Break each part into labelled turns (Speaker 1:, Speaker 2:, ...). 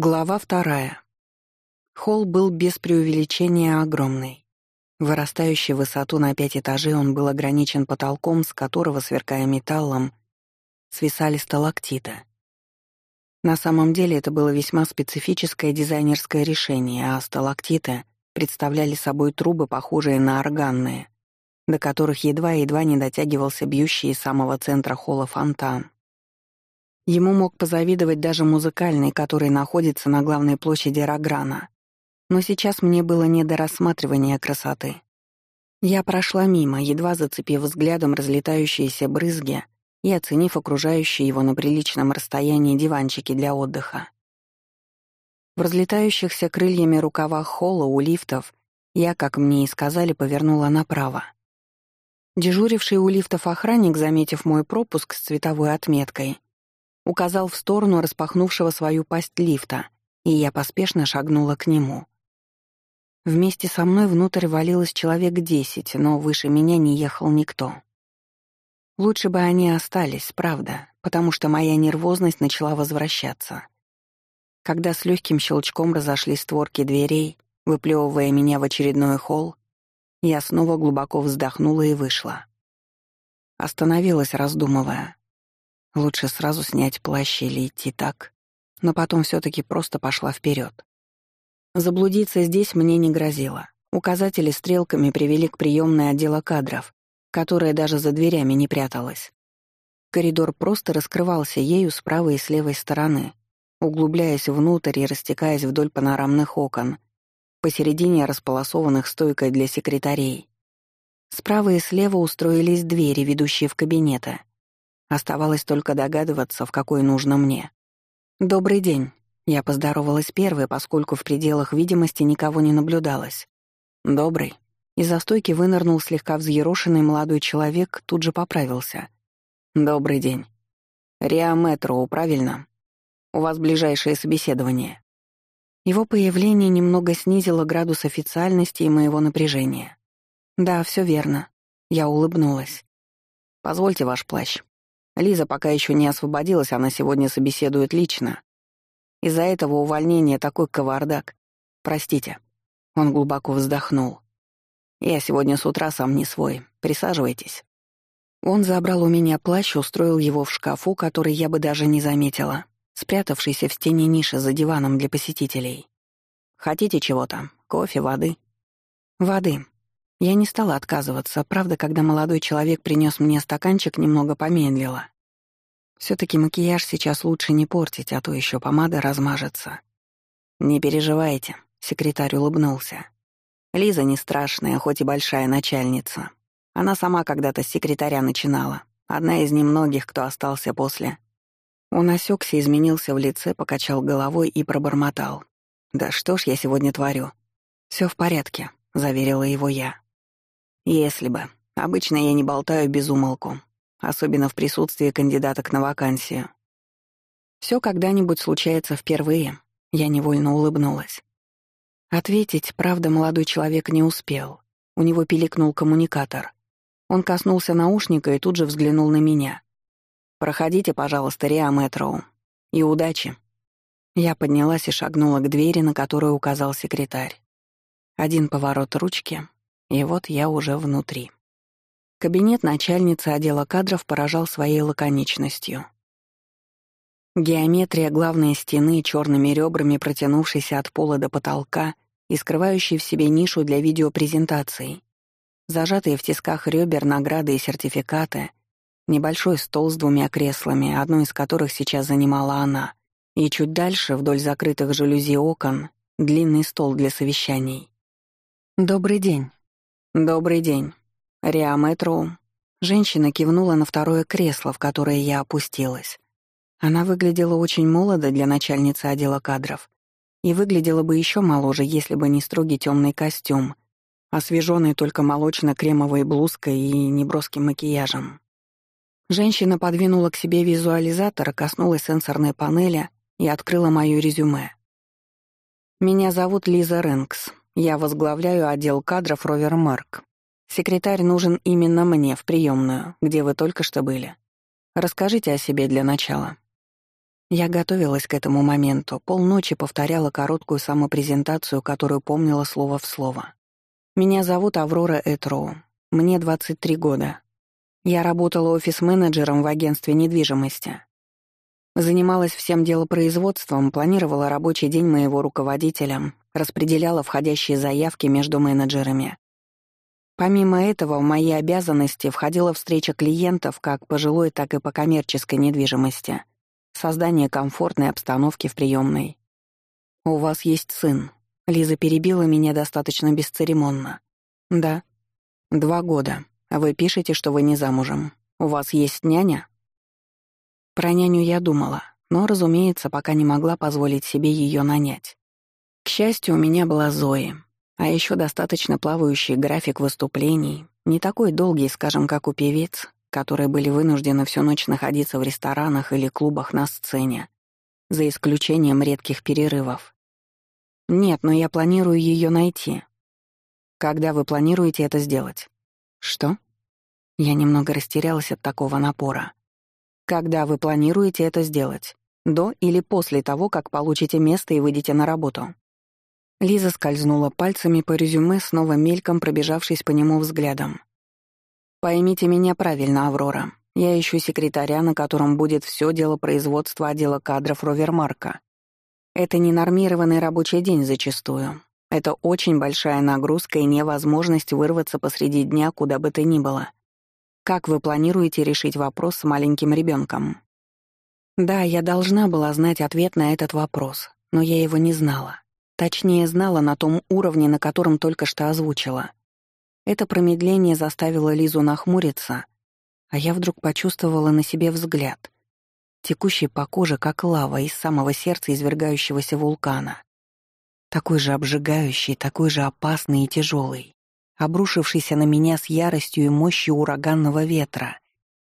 Speaker 1: Глава вторая. Холл был без преувеличения огромный. Вырастающий в высоту на пять этажей он был ограничен потолком, с которого, сверкая металлом, свисали сталактиты. На самом деле это было весьма специфическое дизайнерское решение, а сталактиты представляли собой трубы, похожие на органные, до которых едва-едва не дотягивался бьющий из самого центра холла фонтан. Ему мог позавидовать даже музыкальный, который находится на главной площади Рограна, Но сейчас мне было не до рассматривания красоты. Я прошла мимо, едва зацепив взглядом разлетающиеся брызги и оценив окружающие его на приличном расстоянии диванчики для отдыха. В разлетающихся крыльями рукавах холла у лифтов я, как мне и сказали, повернула направо. Дежуривший у лифтов охранник, заметив мой пропуск с цветовой отметкой, указал в сторону распахнувшего свою пасть лифта, и я поспешно шагнула к нему. Вместе со мной внутрь валилось человек десять, но выше меня не ехал никто. Лучше бы они остались, правда, потому что моя нервозность начала возвращаться. Когда с легким щелчком разошли створки дверей, выплевывая меня в очередной холл, я снова глубоко вздохнула и вышла. Остановилась, раздумывая, Лучше сразу снять плащ или идти так. Но потом все таки просто пошла вперед. Заблудиться здесь мне не грозило. Указатели стрелками привели к приемной отдела кадров, которая даже за дверями не пряталась. Коридор просто раскрывался ею с правой и с левой стороны, углубляясь внутрь и растекаясь вдоль панорамных окон, посередине располосованных стойкой для секретарей. Справа и слева устроились двери, ведущие в кабинеты. Оставалось только догадываться, в какой нужно мне. «Добрый день». Я поздоровалась первой, поскольку в пределах видимости никого не наблюдалось. «Добрый». Из-за стойки вынырнул слегка взъерошенный молодой человек, тут же поправился. «Добрый день. Риа правильно? У вас ближайшее собеседование». Его появление немного снизило градус официальности и моего напряжения. «Да, все верно». Я улыбнулась. «Позвольте ваш плащ». Лиза пока еще не освободилась, она сегодня собеседует лично. Из-за этого увольнения такой кавардак. Простите. Он глубоко вздохнул. Я сегодня с утра сам не свой. Присаживайтесь. Он забрал у меня плащ, устроил его в шкафу, который я бы даже не заметила, спрятавшийся в стене ниши за диваном для посетителей. Хотите чего-то? Кофе, воды? Воды. Я не стала отказываться, правда, когда молодой человек принес мне стаканчик, немного помедлила. все таки макияж сейчас лучше не портить, а то еще помада размажется. «Не переживайте», — секретарь улыбнулся. «Лиза не страшная, хоть и большая начальница. Она сама когда-то секретаря начинала. Одна из немногих, кто остался после». Он осекся, изменился в лице, покачал головой и пробормотал. «Да что ж я сегодня творю?» Все в порядке», — заверила его я. Если бы. Обычно я не болтаю без умолку. Особенно в присутствии кандидаток на вакансию. Все когда-нибудь случается впервые. Я невольно улыбнулась. Ответить, правда, молодой человек не успел. У него пиликнул коммуникатор. Он коснулся наушника и тут же взглянул на меня. «Проходите, пожалуйста, Риа Мэтроу. И удачи». Я поднялась и шагнула к двери, на которую указал секретарь. Один поворот ручки, и вот я уже внутри. Кабинет начальницы отдела кадров поражал своей лаконичностью. Геометрия главной стены, черными ребрами протянувшейся от пола до потолка и скрывающей в себе нишу для видеопрезентаций, зажатые в тисках ребер награды и сертификаты, небольшой стол с двумя креслами, одно из которых сейчас занимала она, и чуть дальше, вдоль закрытых жалюзи окон, длинный стол для совещаний. «Добрый день», «Добрый день. Риа Мэтроу». Женщина кивнула на второе кресло, в которое я опустилась. Она выглядела очень молодо для начальницы отдела кадров и выглядела бы еще моложе, если бы не строгий темный костюм, освеженный только молочно-кремовой блузкой и неброским макияжем. Женщина подвинула к себе визуализатор, коснулась сенсорной панели и открыла мое резюме. «Меня зовут Лиза Рэнкс. Я возглавляю отдел кадров Ровер Марк. Секретарь нужен именно мне в приемную, где вы только что были. Расскажите о себе для начала». Я готовилась к этому моменту, полночи повторяла короткую самопрезентацию, которую помнила слово в слово. «Меня зовут Аврора Этроу. Мне 23 года. Я работала офис-менеджером в агентстве недвижимости. Занималась всем делопроизводством, планировала рабочий день моего руководителя, распределяла входящие заявки между менеджерами. Помимо этого, в мои обязанности входила встреча клиентов как по жилой, так и по коммерческой недвижимости, создание комфортной обстановки в приемной. «У вас есть сын». Лиза перебила меня достаточно бесцеремонно. «Да». «Два года. Вы пишете, что вы не замужем. У вас есть няня?» Про няню я думала, но, разумеется, пока не могла позволить себе ее нанять. К счастью, у меня была Зои, а еще достаточно плавающий график выступлений, не такой долгий, скажем, как у певиц, которые были вынуждены всю ночь находиться в ресторанах или клубах на сцене, за исключением редких перерывов. Нет, но я планирую ее найти. Когда вы планируете это сделать? Что? Я немного растерялась от такого напора. Когда вы планируете это сделать? До или после того, как получите место и выйдете на работу?» Лиза скользнула пальцами по резюме, снова мельком пробежавшись по нему взглядом. «Поймите меня правильно, Аврора. Я ищу секретаря, на котором будет все дело производства отдела кадров Ровермарка. Это ненормированный рабочий день зачастую. Это очень большая нагрузка и невозможность вырваться посреди дня куда бы то ни было. Как вы планируете решить вопрос с маленьким ребенком? Да, я должна была знать ответ на этот вопрос, но я его не знала. Точнее, знала на том уровне, на котором только что озвучила. Это промедление заставило Лизу нахмуриться, а я вдруг почувствовала на себе взгляд, текущий по коже, как лава из самого сердца извергающегося вулкана. Такой же обжигающий, такой же опасный и тяжелый обрушившийся на меня с яростью и мощью ураганного ветра,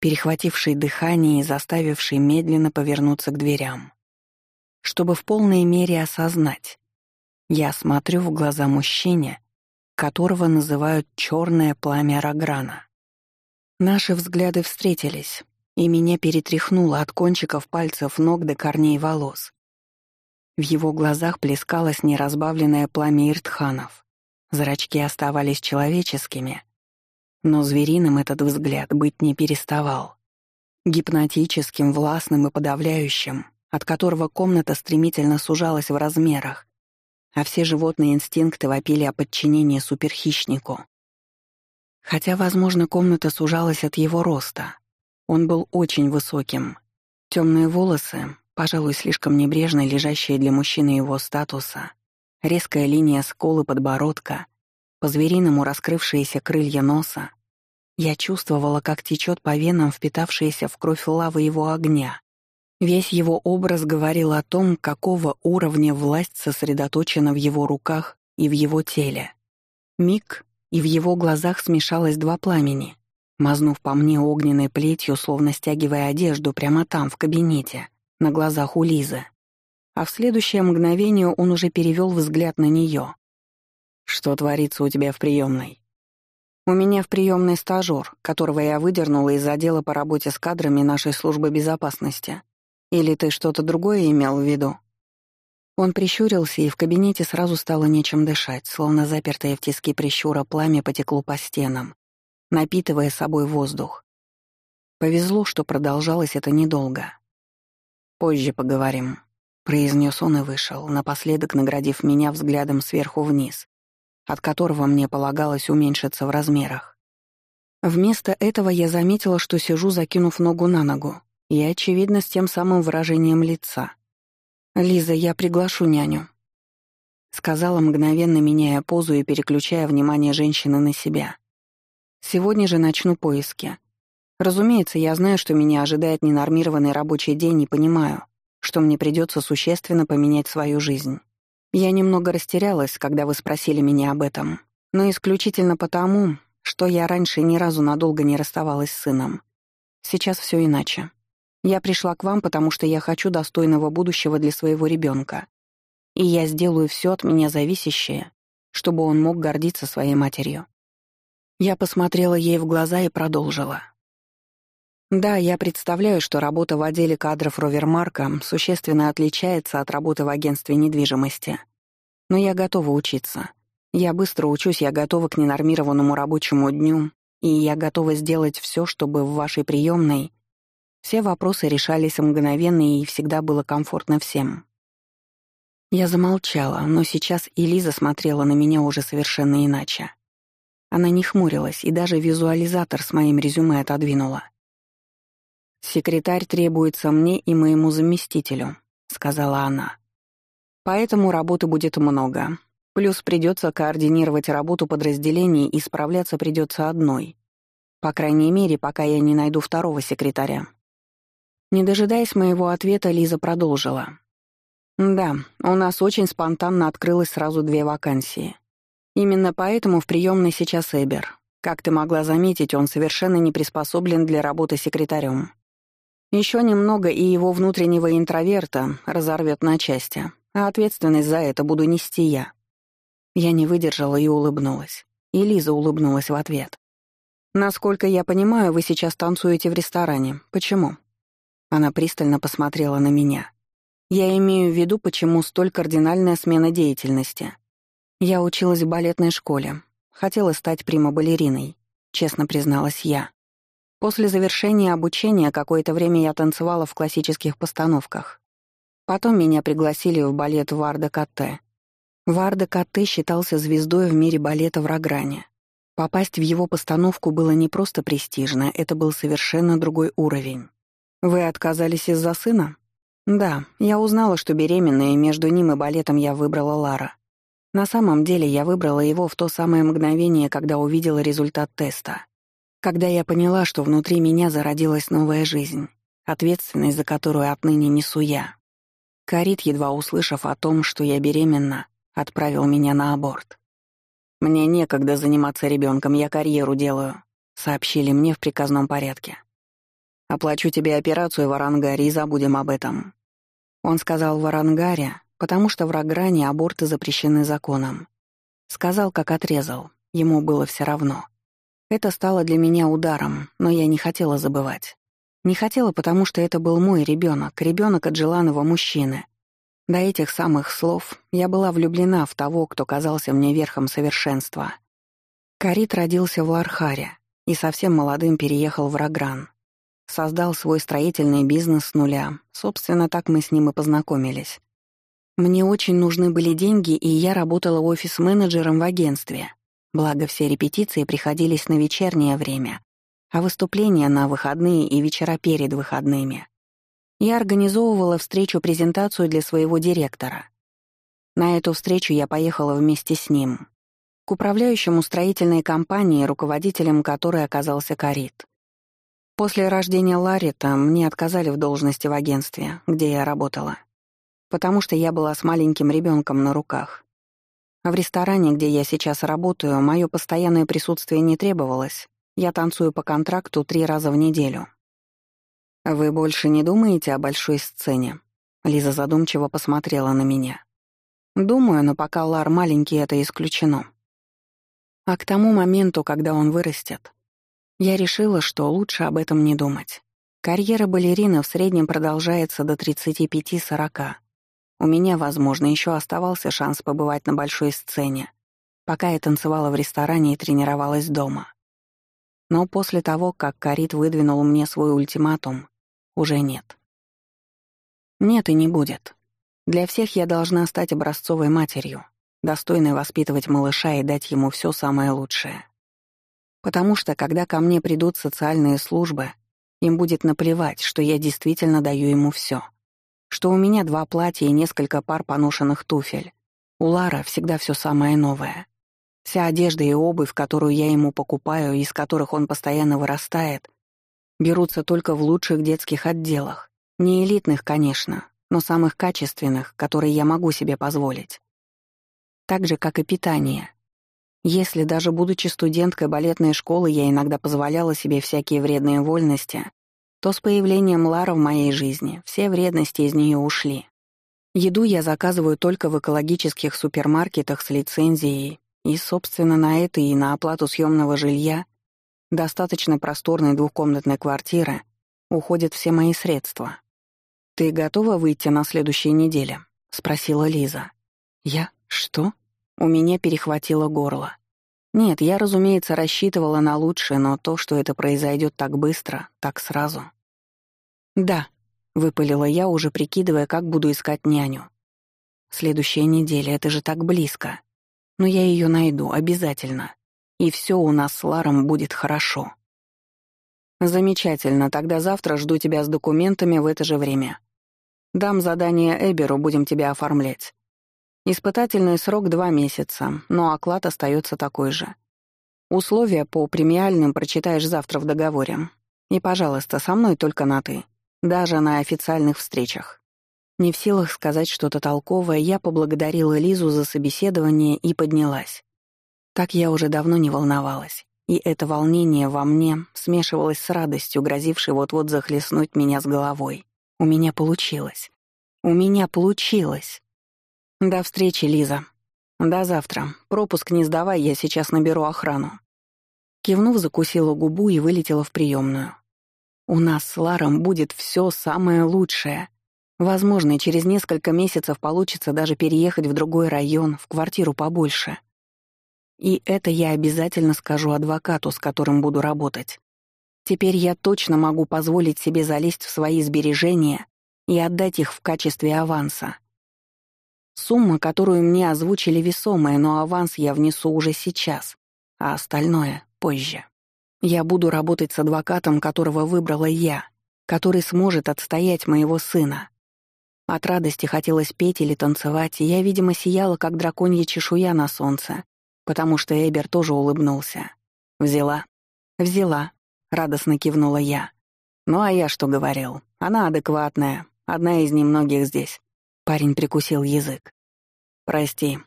Speaker 1: перехвативший дыхание и заставивший медленно повернуться к дверям. Чтобы в полной мере осознать, я смотрю в глаза мужчине, которого называют «черное пламя Рограна». Наши взгляды встретились, и меня перетряхнуло от кончиков пальцев ног до корней волос. В его глазах плескалось неразбавленное пламя Иртханов — Зрачки оставались человеческими. Но звериным этот взгляд быть не переставал. Гипнотическим, властным и подавляющим, от которого комната стремительно сужалась в размерах, а все животные инстинкты вопили о подчинении суперхищнику. Хотя, возможно, комната сужалась от его роста. Он был очень высоким. Темные волосы, пожалуй, слишком небрежно лежащие для мужчины его статуса — резкая линия сколы подбородка, по-звериному раскрывшиеся крылья носа. Я чувствовала, как течет по венам впитавшаяся в кровь лавы его огня. Весь его образ говорил о том, какого уровня власть сосредоточена в его руках и в его теле. Миг, и в его глазах смешалось два пламени, мазнув по мне огненной плетью, словно стягивая одежду прямо там, в кабинете, на глазах у Лизы а в следующее мгновение он уже перевел взгляд на нее. «Что творится у тебя в приемной?» «У меня в приемной стажер, которого я выдернула из отдела по работе с кадрами нашей службы безопасности. Или ты что-то другое имел в виду?» Он прищурился, и в кабинете сразу стало нечем дышать, словно запертое в тиски прищура пламя потекло по стенам, напитывая собой воздух. Повезло, что продолжалось это недолго. «Позже поговорим», произнес он и вышел, напоследок наградив меня взглядом сверху вниз, от которого мне полагалось уменьшиться в размерах. Вместо этого я заметила, что сижу, закинув ногу на ногу, и, очевидно, с тем самым выражением лица. «Лиза, я приглашу няню», — сказала, мгновенно меняя позу и переключая внимание женщины на себя. «Сегодня же начну поиски. Разумеется, я знаю, что меня ожидает ненормированный рабочий день и понимаю, что мне придется существенно поменять свою жизнь. Я немного растерялась, когда вы спросили меня об этом, но исключительно потому, что я раньше ни разу надолго не расставалась с сыном. Сейчас все иначе. Я пришла к вам, потому что я хочу достойного будущего для своего ребенка. И я сделаю все от меня зависящее, чтобы он мог гордиться своей матерью. Я посмотрела ей в глаза и продолжила. Да, я представляю, что работа в отделе кадров Ровермарка существенно отличается от работы в агентстве недвижимости. Но я готова учиться. Я быстро учусь, я готова к ненормированному рабочему дню, и я готова сделать все, чтобы в вашей приемной все вопросы решались мгновенно и всегда было комфортно всем. Я замолчала, но сейчас Элиза смотрела на меня уже совершенно иначе. Она не хмурилась и даже визуализатор с моим резюме отодвинула — «Секретарь требуется мне и моему заместителю», — сказала она. «Поэтому работы будет много. Плюс придется координировать работу подразделений и справляться придется одной. По крайней мере, пока я не найду второго секретаря». Не дожидаясь моего ответа, Лиза продолжила. «Да, у нас очень спонтанно открылось сразу две вакансии. Именно поэтому в приемной сейчас Эбер. Как ты могла заметить, он совершенно не приспособлен для работы секретарем. Еще немного, и его внутреннего интроверта разорвет на части, а ответственность за это буду нести я. Я не выдержала и улыбнулась. И Лиза улыбнулась в ответ. «Насколько я понимаю, вы сейчас танцуете в ресторане. Почему?» Она пристально посмотрела на меня. «Я имею в виду, почему столь кардинальная смена деятельности. Я училась в балетной школе. Хотела стать прима-балериной», — честно призналась я. После завершения обучения какое-то время я танцевала в классических постановках. Потом меня пригласили в балет Варда Катте. Варда Катте считался звездой в мире балета в Рагране. Попасть в его постановку было не просто престижно, это был совершенно другой уровень. «Вы отказались из-за сына?» «Да, я узнала, что беременная и между ним и балетом я выбрала Лара. На самом деле я выбрала его в то самое мгновение, когда увидела результат теста. Когда я поняла, что внутри меня зародилась новая жизнь, ответственность за которую отныне несу я. Карит, едва услышав о том, что я беременна, отправил меня на аборт. «Мне некогда заниматься ребенком, я карьеру делаю», — сообщили мне в приказном порядке. «Оплачу тебе операцию в Арангаре и забудем об этом». Он сказал в Арангаре, потому что в Рагране аборты запрещены законом. Сказал, как отрезал, ему было все равно. Это стало для меня ударом, но я не хотела забывать. Не хотела, потому что это был мой ребенок, ребенок от желанного мужчины. До этих самых слов я была влюблена в того, кто казался мне верхом совершенства. Карит родился в Лархаре и совсем молодым переехал в Рагран. Создал свой строительный бизнес с нуля. Собственно, так мы с ним и познакомились. Мне очень нужны были деньги, и я работала офис-менеджером в агентстве — Благо все репетиции приходились на вечернее время, а выступления на выходные и вечера перед выходными. Я организовывала встречу-презентацию для своего директора. На эту встречу я поехала вместе с ним, к управляющему строительной компании, руководителем которой оказался Карит. После рождения Ларита мне отказали в должности в агентстве, где я работала, потому что я была с маленьким ребенком на руках. В ресторане, где я сейчас работаю, мое постоянное присутствие не требовалось. Я танцую по контракту три раза в неделю. «Вы больше не думаете о большой сцене?» Лиза задумчиво посмотрела на меня. «Думаю, но пока Лар маленький, это исключено. А к тому моменту, когда он вырастет, я решила, что лучше об этом не думать. Карьера балерины в среднем продолжается до 35-40. У меня, возможно, еще оставался шанс побывать на большой сцене, пока я танцевала в ресторане и тренировалась дома. Но после того, как Карит выдвинул мне свой ультиматум, уже нет. Нет и не будет. Для всех я должна стать образцовой матерью, достойной воспитывать малыша и дать ему все самое лучшее. Потому что, когда ко мне придут социальные службы, им будет наплевать, что я действительно даю ему все что у меня два платья и несколько пар поношенных туфель. У Лара всегда все самое новое. Вся одежда и обувь, которую я ему покупаю, из которых он постоянно вырастает, берутся только в лучших детских отделах. Не элитных, конечно, но самых качественных, которые я могу себе позволить. Так же, как и питание. Если даже будучи студенткой балетной школы, я иногда позволяла себе всякие вредные вольности, то с появлением Лара в моей жизни все вредности из нее ушли. Еду я заказываю только в экологических супермаркетах с лицензией, и, собственно, на это и на оплату съемного жилья, достаточно просторной двухкомнатной квартиры, уходят все мои средства. «Ты готова выйти на следующей неделе?» — спросила Лиза. «Я? Что?» У меня перехватило горло. Нет, я, разумеется, рассчитывала на лучшее, но то, что это произойдет так быстро, так сразу. Да, выпалила я, уже прикидывая, как буду искать няню. Следующая неделя, это же так близко. Но я ее найду, обязательно. И все у нас с Ларом будет хорошо. Замечательно, тогда завтра жду тебя с документами в это же время. Дам задание Эберу, будем тебя оформлять. Испытательный срок — два месяца, но оклад остается такой же. Условия по премиальным прочитаешь завтра в договоре. И, пожалуйста, со мной только на «ты». Даже на официальных встречах. Не в силах сказать что-то толковое, я поблагодарила Лизу за собеседование и поднялась. Так я уже давно не волновалась. И это волнение во мне смешивалось с радостью, грозившей вот-вот захлестнуть меня с головой. У меня получилось. У меня получилось. «До встречи, Лиза. До завтра. Пропуск не сдавай, я сейчас наберу охрану». Кивнув, закусила губу и вылетела в приемную. «У нас с Ларом будет все самое лучшее. Возможно, через несколько месяцев получится даже переехать в другой район, в квартиру побольше. И это я обязательно скажу адвокату, с которым буду работать. Теперь я точно могу позволить себе залезть в свои сбережения и отдать их в качестве аванса» Сумма, которую мне озвучили, весомая, но аванс я внесу уже сейчас, а остальное — позже. Я буду работать с адвокатом, которого выбрала я, который сможет отстоять моего сына. От радости хотелось петь или танцевать, и я, видимо, сияла, как драконья чешуя на солнце, потому что Эбер тоже улыбнулся. «Взяла?» «Взяла», — радостно кивнула я. «Ну а я что говорил? Она адекватная, одна из немногих здесь. Парень прикусил язык. «Прости.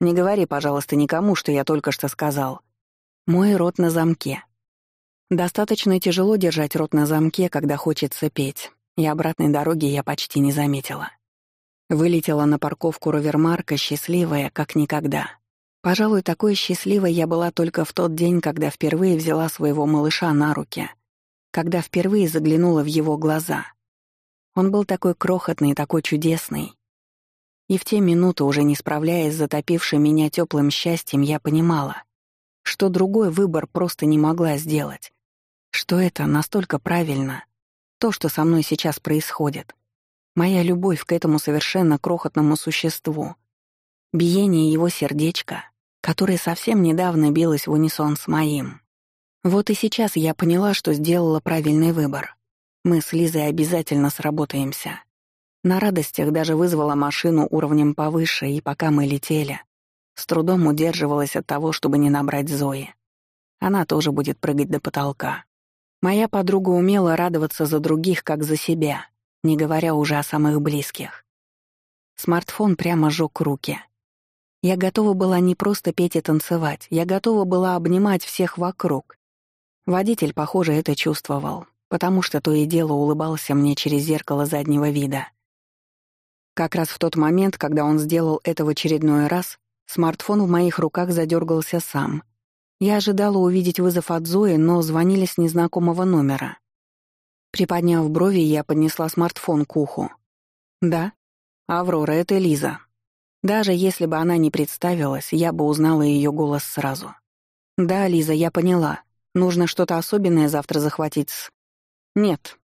Speaker 1: Не говори, пожалуйста, никому, что я только что сказал. Мой рот на замке». Достаточно тяжело держать рот на замке, когда хочется петь, и обратной дороги я почти не заметила. Вылетела на парковку Ровермарка счастливая, как никогда. Пожалуй, такой счастливой я была только в тот день, когда впервые взяла своего малыша на руки, когда впервые заглянула в его глаза. Он был такой крохотный, такой чудесный. И в те минуты, уже не справляясь с затопившим меня теплым счастьем, я понимала, что другой выбор просто не могла сделать, что это настолько правильно, то, что со мной сейчас происходит. Моя любовь к этому совершенно крохотному существу, биение его сердечка, которое совсем недавно билось в унисон с моим. Вот и сейчас я поняла, что сделала правильный выбор. Мы с Лизой обязательно сработаемся. На радостях даже вызвала машину уровнем повыше, и пока мы летели, с трудом удерживалась от того, чтобы не набрать Зои. Она тоже будет прыгать до потолка. Моя подруга умела радоваться за других, как за себя, не говоря уже о самых близких. Смартфон прямо жёг руки. Я готова была не просто петь и танцевать, я готова была обнимать всех вокруг. Водитель, похоже, это чувствовал, потому что то и дело улыбался мне через зеркало заднего вида. Как раз в тот момент, когда он сделал это в очередной раз, смартфон в моих руках задергался сам. Я ожидала увидеть вызов от Зои, но звонили с незнакомого номера. Приподняв брови, я поднесла смартфон к уху. «Да? Аврора, это Лиза». Даже если бы она не представилась, я бы узнала ее голос сразу. «Да, Лиза, я поняла. Нужно что-то особенное завтра захватить с...» «Нет»,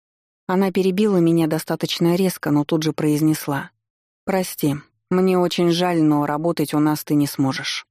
Speaker 1: она перебила меня достаточно резко, но тут же произнесла. «Прости, мне очень жаль, но работать у нас ты не сможешь».